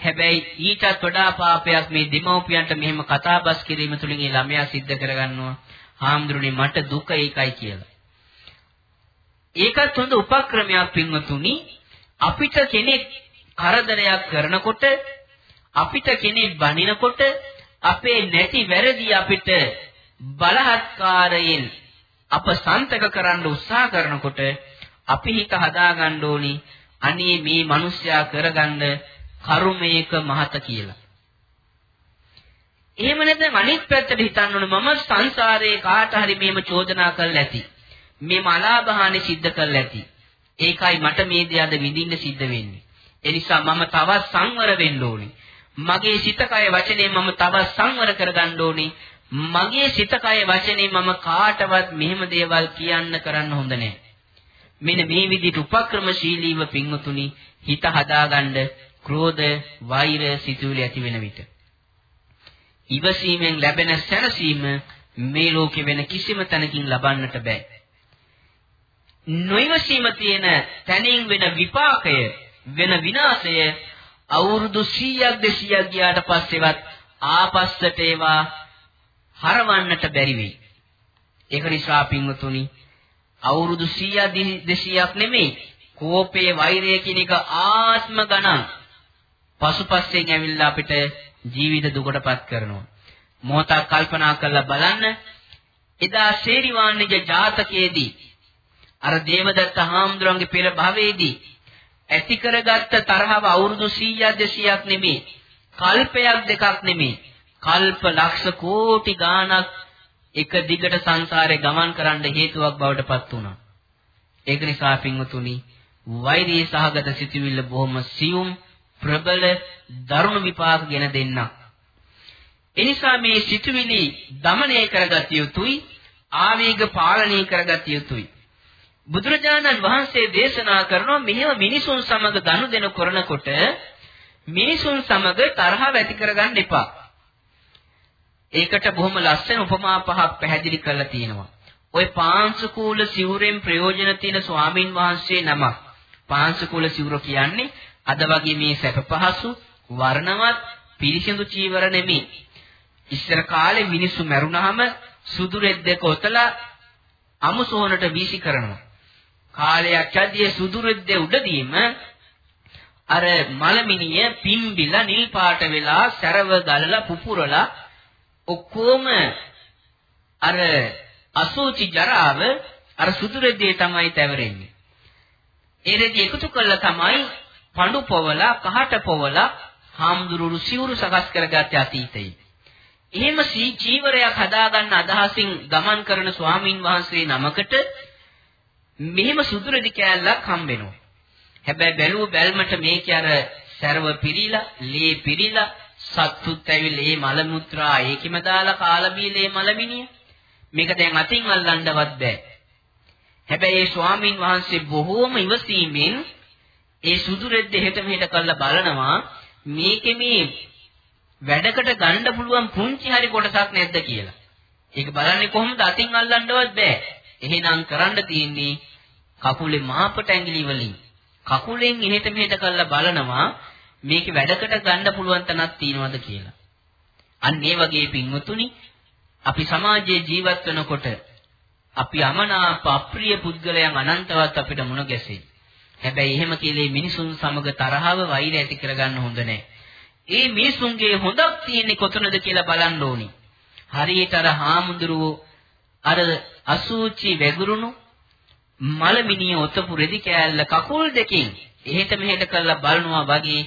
හැබැයි ඊටත් වඩා පාපයක් මේ දෙමව්පියන්ට මෙහෙම කතාබස් කිරීම තුළින් ඒ ළමයා සිද්ධ කරගන්නවා. හාමුදුරනේ මට දුක ඒකයි කියලා. ඒකත් හොඳ උපක්‍රමයක් පින්වතුනි. අපිට කෙනෙක් කරදරයක් කරනකොට අපිට කෙනෙක් බනිනකොට අපේ නැති වැරදි අපිට බලහත්කාරයෙන් අප සන්තක කරන්න උත්සාහ කරනකොට අපි හිත හදාගන්න ඕනි අනේ මේ මිනිස්සයා කරගන්න කර්මයක මහත කියලා. එහෙම නැත්නම් අනිත් පැත්තට හිතන්න ඕන මම සංසාරේ කාට හරි මේම චෝදනා කරලා ඇති. මේ මලාබහානේ සිද්ධ කරලා ඇති. ඒකයි මට මේ දේ අද විඳින්න සිද්ධ වෙන්නේ. ඒ නිසා මම තවත් සංවර වෙන්න ඕනේ. මගේ සිත කය වචනේ මම තවත් සංවර කරගන්න ඕනේ. මගේ සිත කය වචනේ මම කාටවත් මෙහෙම දේවල් කියන්න කරන්න හොඳ නැහැ. මෙන්න මේ විදිහට උපක්‍රමශීලීව පින්වතුනි හිත හදාගන්න ක්‍රෝධ, වෛර සිතුවිලි ඇති වෙන විට. ඉවසීමෙන් ලැබෙන සැනසීම මේ ලෝකේ වෙන කිසිම තැනකින් ලබන්නට බෑ. නොයවසීම තියෙන තැනින් වෙන විපාකය වෙන විනාශය අවුරුදු 100ක් 200ක් ගියාට පස්සෙවත් ආපස්සට ඒවා හරවන්නට බැරි වෙයි. ඒක නිසා පින්වතුනි අවුරුදු 100ක් 200ක් නෙමෙයි කෝපයේ වෛරය කියන එක ආත්ම ගණන් පසුපස්සෙන් ඇවිල්ලා අපිට ජීවිත දුකටපත් කරනවා. මොහොතක් කල්පනා කරලා බලන්න එදා ශේරිවාණිජ ජාතකයේදී අර දේවදත්ත හාමුදුරන්ගේ පෙර භවයේදී ඇති කරගත්ත තරහව අවුරුදු 100ක් 200ක් නෙමෙයි කල්පයක් දෙකක් නෙමෙයි කල්ප ලක්ෂ කෝටි ගාණක් එක දිගට සංසාරේ ගමන් කරන්න හේතුවක් බවට පත් වුණා. ඒක නිසා පින්වතුනි වෛරී සහගත සිතුවිල්ල බොහොම සියුම් ප්‍රබල දරුණු විපාක ගෙන දෙන්නක්. එනිසා මේ සිතුවිලි দমনය කරගatiya යුතුයි ආවේග පාලනය කරගatiya යුතුයි. බුදුරජාණන් වහන්සේ දේශනා කරනවා මෙහෙම මිනිසුන් සමග දනුදෙන කරනකොට මිනිසුන් සමග තරහ ඇති කරගන්න එපා. ඒකට බොහොම ලස්සන උපමා පහක් පැහැදිලි කරලා තියෙනවා. ওই පාංශකූල සිවුරෙන් ප්‍රයෝජන තියෙන ස්වාමින් වහන්සේ නමක්. පාංශකූල සිවුර කියන්නේ අද වගේ මේ සැප පහසු වර්ණවත් පිරිසිදු චීවර නෙමෙයි. ඉස්සර කාලේ මිනිස්සු මැරුණාම සුදු රෙද්දක ඔතලා අමුසෝනට වීසි කරනවා. කාලයක් යද්දී සුදු රෙද්දේ උඩදීම අර මලමිනිය පිම්බිලා නිල් පාට වෙලා සැරව ගලලා පුපුරලා ඔක්කොම අර අසෝචි ජරාව අර සුදු රෙද්දේ තමයි තැවරෙන්නේ. ඒ රෙදි එකතු කළා තමයි පඳු පොවලා කහට පොවලා හාමුදුරුවෝ සිවුරු සකස් කරගත්තේ අතීතයේ. එහෙම සී චීවරයක් හදාගන්න අදහසින් ගමන් කරන ස්වාමින් වහන්සේ නමකට මෙහෙම සුදුරෙදි කෑල්ලක් හම්බෙනවා. හැබැයි බැලුව බැල්මට මේකේ අර සර්ව පිරීලා, ලේ පිරීලා, සත්තුත් ඇවිල්ලා මේ මල මුත්‍රා ඒකෙම දාලා කාලා බීලේ මලමිනිය. මේක දැන් අතින් අල්ලන්නවත් බෑ. හැබැයි ඒ ස්වාමින් වහන්සේ බොහෝම ඉවසීමෙන් ඒ සුදුරෙද්ද එහෙට මෙහෙට කරලා බලනවා මේකේ මේ වැඩකට ගන්න පුළුවන් පුංචි හරි කොටසක් නැද්ද කියලා. ඒක බලන්නේ කොහොමද අතින් අල්ලන්නවත් බෑ. එහෙනම් කරන්න තියෙන්නේ කකුලේ මාපට ඇඟිලි වලින් කකුලෙන් එහෙට මෙහෙට කරලා බලනවා මේකේ වැඩකට ගන්න පුළුවන් තැනක් තියෙනවද කියලා. අන්න ඒ වගේ පින්වතුනි අපි සමාජයේ ජීවත් වෙනකොට අපි අමනාප අප්‍රිය පුද්ගලයන් අනන්තවත් අපිට මුණ ගැසෙයි. හැබැයි එහෙම කියලා මිනිසුන් සමග තරහව වෛරය ඇති කරගන්න හොඳ නැහැ. ඒ මිනිසුන්ගේ හොඳක් තියෙන්නේ කොතනද කියලා බලන්න ඕනි. හරියට අර හාමුදුරුවෝ අර අසූචි වැගුරුණු මලමිනිය ඔතපු රෙදි කෑල්ල කකුල් දෙකෙන් එහෙට මෙහෙට කරලා බලනවා වගේ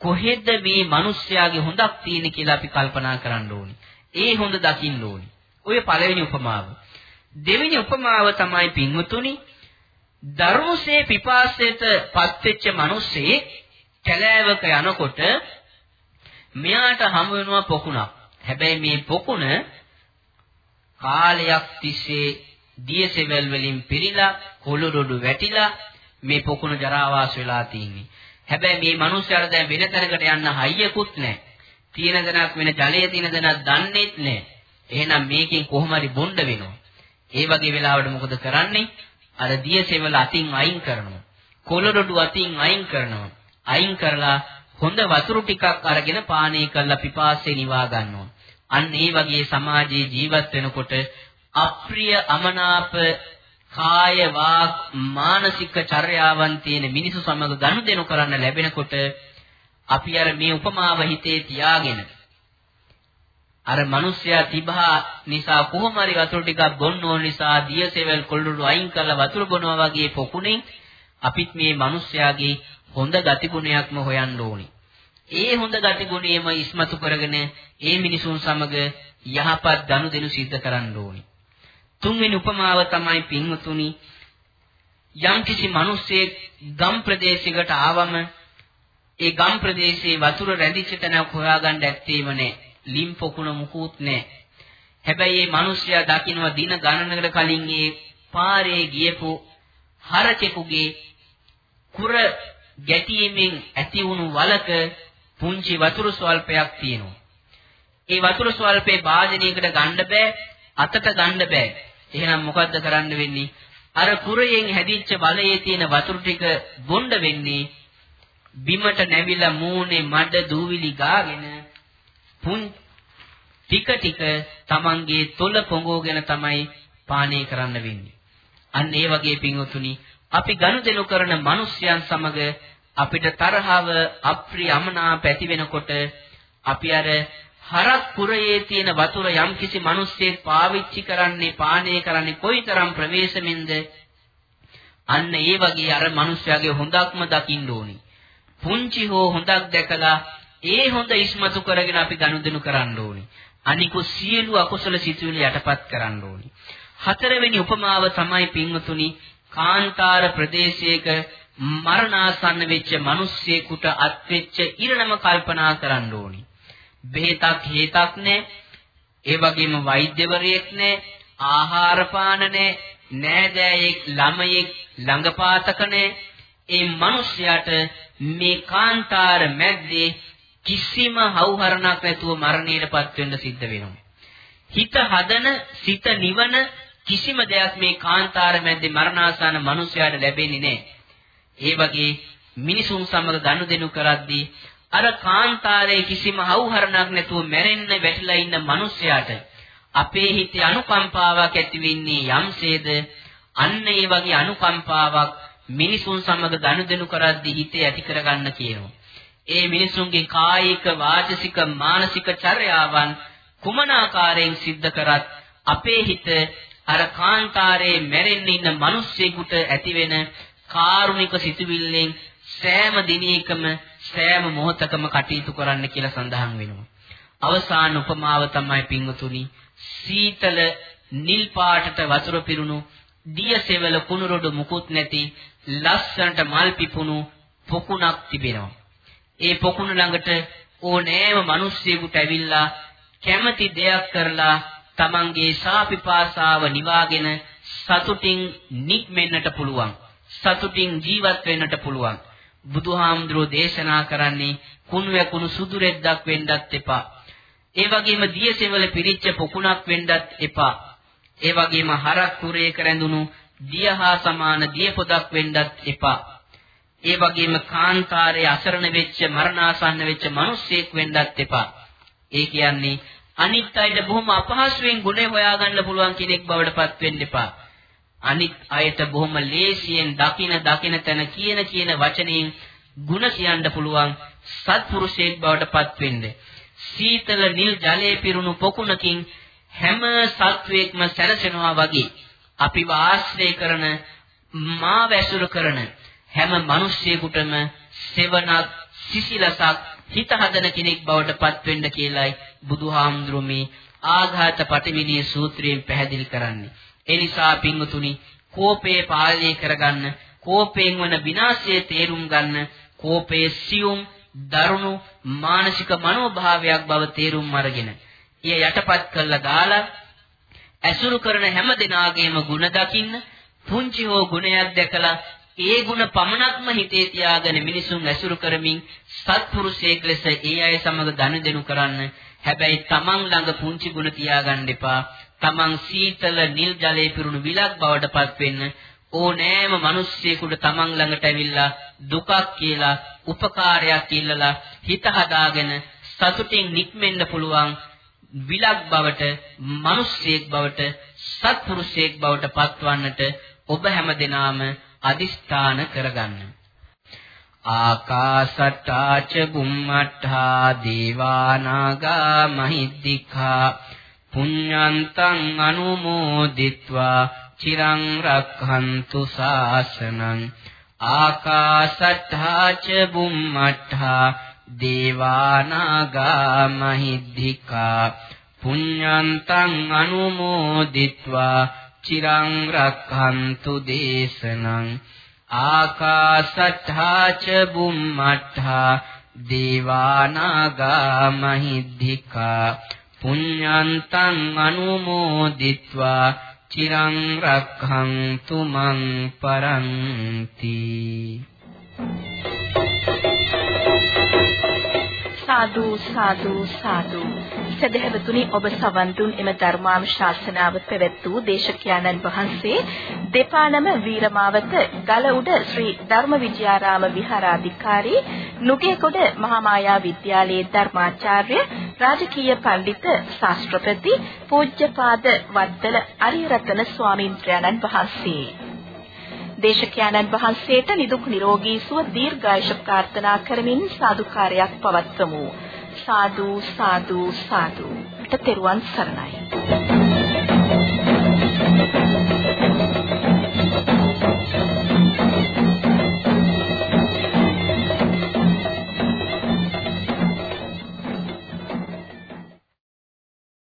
කොහෙද මේ මිනිස්යාගේ හොඳක් තියෙන්නේ කියලා අපි කල්පනා කරන්න ඕනි. ඒ හොඳ දකින්න ඕනි. ඔය පළවෙනි උපමාව. දෙවෙනි උපමාව තමයි පින්වතුනි ධර්මසේ පිපාසයට පත්වෙච්ච මිනිස්සේ කැලෑවක යනකොට මෙයාට හමු වෙනවා පොකුණක්. හැබැයි මේ පොකුණ කාලයක් තිස්සේ දියසෙවල් වලින් පිරීලා කොළරොඩු වැටිලා මේ පොකුණ ජරාවාස වෙලා තියෙන්නේ. හැබැයි මේ මිනිස්යාට දැන් වෙන තැනකට යන්න හයියකුත් නැහැ. තියෙන දණක් වෙන ජලයේ තියෙන දණක් දන්නේත් නැහැ. එහෙනම් මේකෙන් කොහොම හරි බොණ්ඩ වෙනවා. ඒ වගේ වෙලාවට මොකද කරන්නේ? අර දියසෙවල අතින් අයින් කරනවා. කොළරොඩු අතින් අයින් කරනවා. අයින් කරලා හොඳ වතුරු ටිකක් අරගෙන පානය කරලා පිපාසය නිවා ගන්නවා. අන්න ඒ වගේ සමාජයේ ජීවත් වෙනකොට අප්‍රිය අමනාප කාය වාක් මානසික චර්යාවන් තියෙන මිනිසු සමග ගනුදෙනු කරන්න ලැබෙනකොට අපි අර මේ උපමාව හිතේ තියාගෙන අර මිනිස්සයා තිබහා නිසා කොහොම හරි වතුර ටිකක් බොන්න ඕන නිසා දියසෙවල් කොල්ලුළු අයින් කරලා වතුර බොනවා වගේ පොකුණෙන් අපිත් මේ මිනිස්සයාගේ හොඳ ගතිගුණයක්ම හොයන්න ඕනේ. ඒ හොඳ ගතිගුණයම ඉස්මතු කරගෙන ඒ මිනිසුන් සමග යහපත් ගනුදෙනු සිද්ධ කරන්න ඕනේ. තුන්වෙනි උපමාව තමයි පින්වතුනි යම්කිසි මිනිස්සෙක් ගම් ප්‍රදේශයකට ආවම ඒ ගම් ප්‍රදේශයේ වතුර රැඳිච්ච තැනක් හොයාගන්න ඇත්තේම නැහැ. ලිම් පොකුණ මුකුත් නැහැ. හැබැයි මේ මිනිස්සයා දකින්න දින ගණනකට කලින් ඒ පාරේ ගියපු හරකෙකුගේ කුර ගැටීමෙන් ඇති වුණු වලක පුංචි වතුර ස්වල්පයක් තියෙනවා. ඒ වතුර ස්වල්පේ භාජනයකට ගන්න බෑ අතට ගන්න බෑ. එහෙනම් මොකද්ද කරන්න වෙන්නේ? අර කුරයෙන් හැදිච්ච වලයේ තියෙන වතුර ටික බොණ්ඩ වෙන්නේ බිමට නැවිලා මූණේ මඩ දූවිලි ගාගෙන පුන් ටික ටික තමන්ගේ තොල පොඟෝගෙන තමයි පානය කරන්න වෙන්නේ. අන්න ඒ වගේ පින්වතුනි අපි ගනුදෙනු කරන මිනිස්යන් සමග අපිට තරහව අප්‍රිය අමනාප ඇති වෙනකොට අපි අර හරක් පුරයේ තියෙන වතුර යම්කිසි මිනිස්සෙක් පාවිච්චි කරන්නේ පානය කරන්නේ කොයිතරම් ප්‍රවේශමෙන්ද අන්න ඒ වගේ අර මිනිස්යාගේ හොඳක්ම දකින්න ඕනි. පුංචි හෝ හොඳක් දැකලා ඒ හොඳ ඉස්මතු කරගෙන අපි ගනුදෙනු කරන්න ඕනි. අනිකු සියලු අකුසල සිතුවිලි යටපත් කරන්න ඕනි. හතරවෙනි උපමාව තමයි පින්වතුනි කාන්තාර ප්‍රදේශයක මරණාසන්න වෙච්ච මිනිස්සෙකුට අත්වෙච්ච ඉරණම කල්පනා කරන්න ඕනි. බෙහෙතක් හේතක් නැහැ. ඒ වගේම වෛද්‍යවරයෙක් නැහැ. ආහාර පාන නැහැ. නෑදෑයෙක් ළමයෙක් ළඟපාතක නැහැ. ඒ මිනිස්යාට මේ කාන්තාර මැද්දේ කිසිම හවුහරණක් නැතුව මරණයටපත් වෙන්න සිද්ධ වෙනවා. හිත හදන, සිත නිවන කිසිම දෙයක් මේ කාන්තාර මැද්දේ මරණාසන්න මිනිසයාට ලැබෙන්නේ නැහැ. ඒ වගේ මිනිසුන් සමග ගනුදෙනු කරද්දී අර කාන්තාරයේ කිසිම හවුහරණක් නැතුව මැරෙන්න වැටිලා ඉන්න මිනිසයාට අපේ හිතේ අනුකම්පාවක් ඇති වෙන්නේ යම්සේද අන්න ඒ වගේ අනුකම්පාවක් මිනිසුන් සමග ගනුදෙනු කරද්දී හිතේ ඇති කරගන්න කියනවා. ඒ මිනිසුන්ගේ කායික වාචසික මානසික චර්යාවන් කුමන ආකාරයෙන් සිද්ධ කරත් අපේ හිත අර කාන්තාරයේ මැරෙන්න ඉන්න මිනිස්සෙකුට ඇතිවෙන කාරුණික සිතුවිල්ලෙන් සෑම දිනයකම සෑම මොහොතකම කටයුතු කරන්න කියලා සඳහන් වෙනවා. අවසාන උපමාව තමයි පින්වතුනි සීතල නිල් පාටට වතුර පිරුණු දියසෙවල කුණුරොඩු මුකුත් නැති ලස්සනට මල් පිපුණු පොකුණක් තිබෙනවා. ඒ පොකුණ ළඟට ඕනෑම මිනිස්සෙකුට ඇවිල්ලා කැමති දෙයක් කරලා තමන්ගේ සාපිපාසාව නිවාගෙන සතුටින් නික්මෙන්නට පුළුවන්. සතුටින් ජීවත් වෙන්නට පුළුවන්. බුදුහාමුදුරෝ දේශනා කරන්නේ කුණු වැකුණු සුදු රෙද්දක් වෙන්නත් එපා. ඒ වගේම දියසෙවල පිරිච්ච පොකුණක් වෙන්නත් එපා. ඒ වගේම හරක් කුරේක රැඳුණු දියහා සමාන දිය පොදක් වෙන්නත් එපා. ඒ වගේම කාන්තාරයේ අසරණ වෙච්ච මරණාසන්න වෙච්ච මිනිස්සෙක් වෙන්නත් එපා. ඒ කියන්නේ අනිත් අයට බොහොම අපහසුයෙන් ගුණ හොයාගන්න පුළුවන් කෙනෙක් බවට පත් වෙන්න එපා. අනිත් අයට බොහොම ලේසියෙන් දකින දකින තැන කියන කියන වචනයෙන් ಗುಣ කියන්න පුළුවන් සත්පුරුෂයෙක් බවට පත් වෙන්න. සීතල නිල් ජලයේ පිරුණු පොකුණකින් හැම සත්වයක්ම සැරසෙනවා වගේ අපිව ආශ්‍රය කරන මා වැසුරු කරන හැම මිනිස්සෙකුටම සෙවණක් සිසිලසක් හිත හදන කෙනෙක් බවට පත් වෙන්න කියලායි බුදුහාමුදුරු මේ ආඝාත පටිවිණී සූත්‍රයෙන් පැහැදිලි කරන්නේ. ඒ නිසා පින්වතුනි කෝපේ පාලනය කරගන්න කෝපයෙන් වන විනාශයේ තේරුම් ගන්න කෝපයේ සියුම් දරුණු මානසික මනෝභාවයක් බව තේරුම් අරගෙන එය යටපත් කළා දාලා ඇසුරු කරන හැම දෙනාගේම ಗುಣ දකින්න පුංචි හෝ ගුණයක් දැකලා ඒ ಗುಣ පමණක්ම හිතේ තියාගෙන මිනිසුන් ඇසුරු කරමින් සත්පුරුෂයෙක් ලෙස ඒ අය සමග ගනුදෙනු කරන්න. හැබැයි තමන් ළඟ පුංචි ಗುಣ තියාගන්න එපා. තමන් සීතල නිල් ජලයේ පිරුණු විලක් බවට පත් වෙන්න ඕනෑම මිනිස්සෙකුට තමන් ළඟට ඇවිල්ලා දුකක් කියලා උපකාරයක් ඉල්ලලා හිත හදාගෙන සතුටින් නික්මෙන්න පුළුවන් විලක් බවට මිනිස්සෙක් බවට සත්පුරුෂයෙක් බවට පත්වන්නට ඔබ හැමදෙනාම අදිස්ථාන කරගන්න. ආකාසට්ටා ච බුම්මට්ටා දීවානාගා මහිද්దికා පුඤ්ඤන්තං අනුමෝදිත්වා චිරං රක්ඛන්තු ශාසනං ආකාශට්ඨා ච බුම්මට්ඨා දේවානාගා මහිද්దికා පුඤ්ඤන්තං අනුමෝදිත්වා චිරං රක්ඛන්තු දේශනං ආකාශට්ඨා ච බුම්මට්ඨා දේවානාගා මහිද්దికා පුඤ්ඤන්තං අනුමෝදිත්වා චිරං රක්ඛන්තු මං පරන්ති සාදු සාදු සාදු. සදහැවතුනි ඔබ සවන් දුන් එම ධර්මානුශාසනාව පැවැත් වූ දේශකයන්න් වහන්සේ දෙපානම වීරමාවත ගලඋඩ ශ්‍රී ධර්මවිජයාරාම විහාරාධිකාරී නුගේගොඩ මහාමායා විද්‍යාලයේ ධර්මාචාර්ය රාජකීය පඬිත ශාස්ත්‍රපති පූජ්‍යපාද වද්දල අරියරතන ස්වාමීන්ද්‍රයන්න් වහන්සේ. දේශකයන්න් වහන්සේට නිදුක් නිරෝගී සුව දීර්ඝායුෂ ප්‍රාර්ථනා කරමින් සාදුකාරයක් පවත්වමු. සාදු සාදු සාදු. ට තෙරුවන් සරණයි.